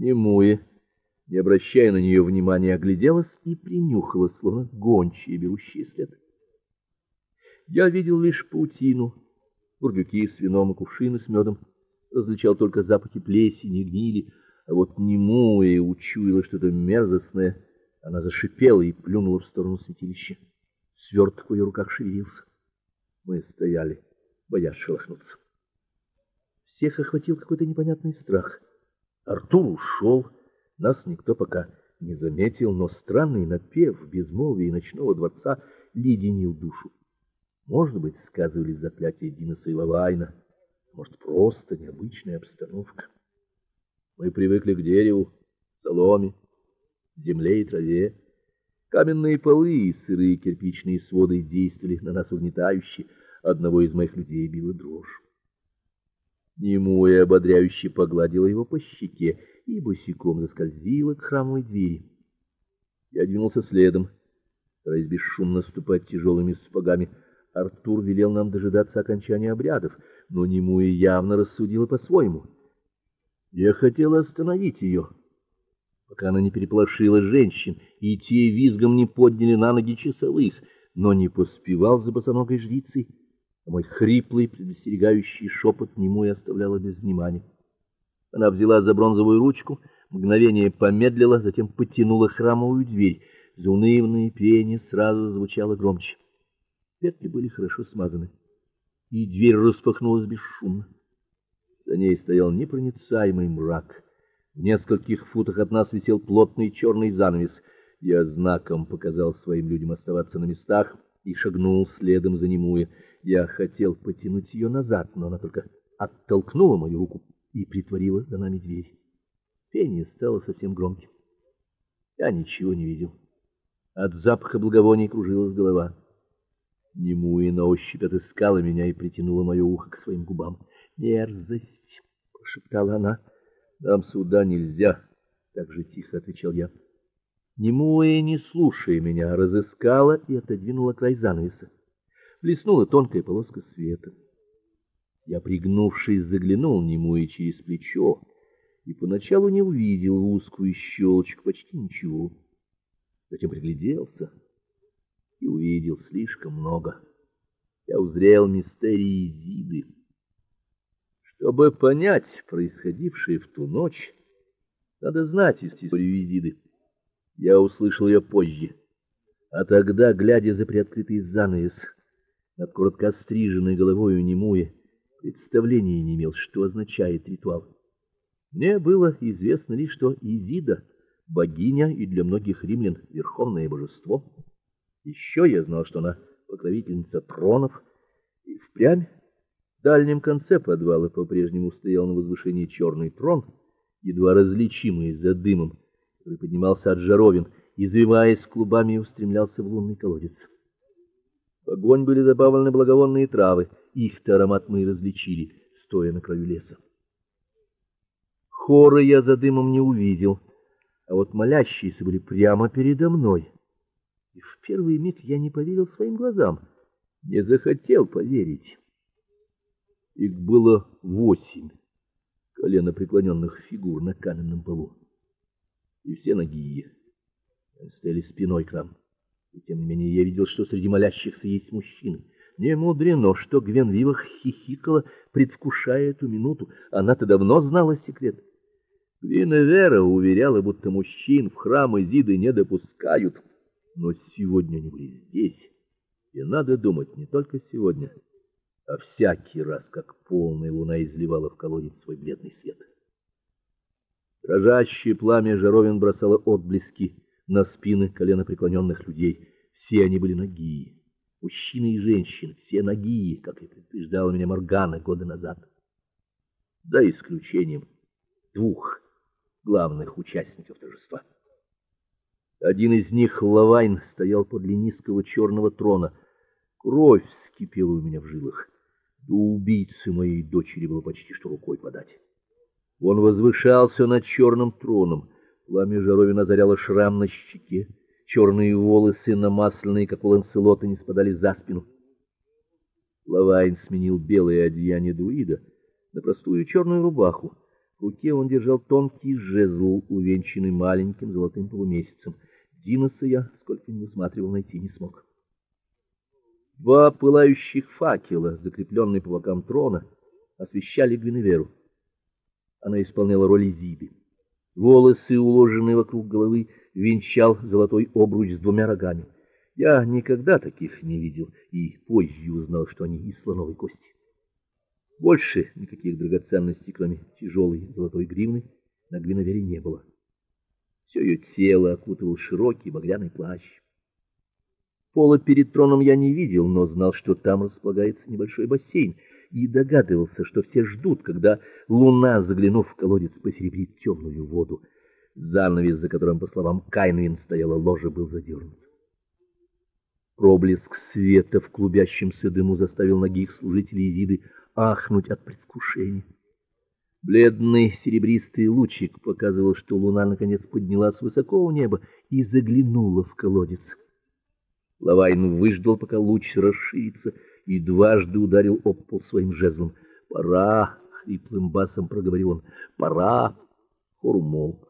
Немуя, не обращая на нее внимания, огляделась и принюхалась, словно гончие, берущие след. Я видел лишь паутину, бурдюки с вином и кувшины с медом, различал только запахи плесени гнили, а вот Немуя учуяла что-то мерзостное. Она зашипела и плюнула в сторону святилища. Сверток в ее руках шевелился. Мы стояли, боясь шелохнуться. Всех охватил какой-то непонятный страх. Артур ушел, нас никто пока не заметил, но странный напев в безмолвии ночного дворца леденил душу. Может быть, сказывались заклятия Диноса и Лавайна, может, просто необычная обстановка. Мы привыкли к дереву, соломе, земле и траве. Каменные полы и сырые кирпичные своды действовали на нас угнетающе. Одного из моих людей била дрожь. Немуя ободряюще погладила его по щеке и босиком заскользила к храмовой двери. Я двинулся следом, стараясь бесшумно ступать тяжелыми сапогами. Артур велел нам дожидаться окончания обрядов, но Немуя явно рассудила по-своему. Я хотел остановить ее, пока она не переполошила женщин, и те визгом не подняли на ноги часовых, но не поспевал за босоногой жрицей мой хриплый предостерегающий шепот нему и оставляла без внимания. Она взяла за бронзовую ручку, мгновение помедлила, затем потянула храмовую дверь. Заунывное пение сразу звучало громче. Петли были хорошо смазаны, и дверь распахнулась бесшумно. За ней стоял непроницаемый мрак. В нескольких футах от нас висел плотный черный занавес. Я знаком показал своим людям оставаться на местах и шагнул следом за Немуя. Я хотел потянуть ее назад, но она только оттолкнула мою руку и притворила за нами дверь. Пение стало совсем громким. Я ничего не видел. От запаха благовоний кружилась голова. Немуя на ощупь отыскала меня и притянула мое ухо к своим губам. "Мерзость", прошептала она. "Нам сюда нельзя", так же тихо отвечал я. Немуя, не слушая меня, разыскала и отодвинула край занавеса блеснула тонкая полоска света. Я, пригнувшись, заглянул нему и через плечо, и поначалу не увидел в узкую щелочку почти ничего. Затем пригляделся и увидел слишком много. Я узрел мистерии Зиды. Чтобы понять происходившее в ту ночь, надо знать историю Изиды. Я услышал ее позже, а тогда, глядя за приоткрытый занавес, над коротко стриженной головой Немуя, представления не имел, что означает ритуал. Мне было известно лишь, что Изида богиня и для многих римлян верховное божество. Еще я знал, что она покровительница тронов, и впрямь в дальнем конце подвала по-прежнему стоял на возвышении черный трон, едва различимый за дымом, который поднимался от жаровин, извиваясь клубами и устремлялся в лунный колодец. В огонь были добавлены благовонные травы, их-то аромат мы и различили, стоя на краю леса. Хора я за дымом не увидел, а вот молящиеся были прямо передо мной. И в первый миг я не поверил своим глазам, не захотел поверить. Их было восемь коленопреклоненных фигур на каменном полу. И все ноги стояли спиной к нам. И тем не менее я видел, что среди молящихся есть мужчины. Не мудрено, что Гвенвива хихикала, предвкушая эту минуту. Она-то давно знала секрет. Гвиневера уверяла, будто мужчин в храм Изиды не допускают. Но сегодня они были здесь. И надо думать, не только сегодня, а всякий раз, как полная луна изливала в колодец свой бледный свет. Дрожащее пламя жаровин бросало отблески на спины коленопреклоненных людей. Все они были ноги, мужчины и женщины, все ноги, как и предупреждала меня Моргана годы назад. За исключением двух главных участников торжества. Один из них, Лавайн, стоял подле низкого черного трона. Кровь вскипела у меня в жилах. До убийцы моей дочери было почти что рукой подать. Он возвышался над черным троном. Пламя жаровин озаряло шрам на щеке, черные волосы намасленные, как у ланцелота, не спадали за спину. Лавайн сменил белое одеяние друида на простую черную рубаху. В руке он держал тонкий жезл, увенчанный маленьким золотым полумесяцем. Диноса я, сколько ни высматривал, найти не смог. Два пылающих факела, закрепленные по бокам трона, освещали Гвиневеру. Она исполняла роль Изиды. Волосы, уложенные вокруг головы, венчал золотой обруч с двумя рогами. Я никогда таких не видел и позже узнал, что они из слоновой кости. Больше никаких драгоценностей, кроме тяжелой золотой гривны, на Гвиневере не было. Все ее тело окутывал широкий багряный плащ. Пола перед троном я не видел, но знал, что там располагается небольшой бассейн, и догадывался, что все ждут, когда луна, заглянув в колодец, посеребрит темную воду. Занавес, за которым, по словам Кайнвин, стояла ложа, был задернут. Проблеск света в клубящемся дыму заставил ногих служителей Изиды ахнуть от предвкушения. Бледный серебристый лучик показывал, что луна наконец поднялась высоко у неба и заглянула в колодец. Лавайн выждал, пока луч расширится, и дважды ударил об пол своим жезлом. "Пора", хриплым басом проговорил он. "Пора". Хор умолк.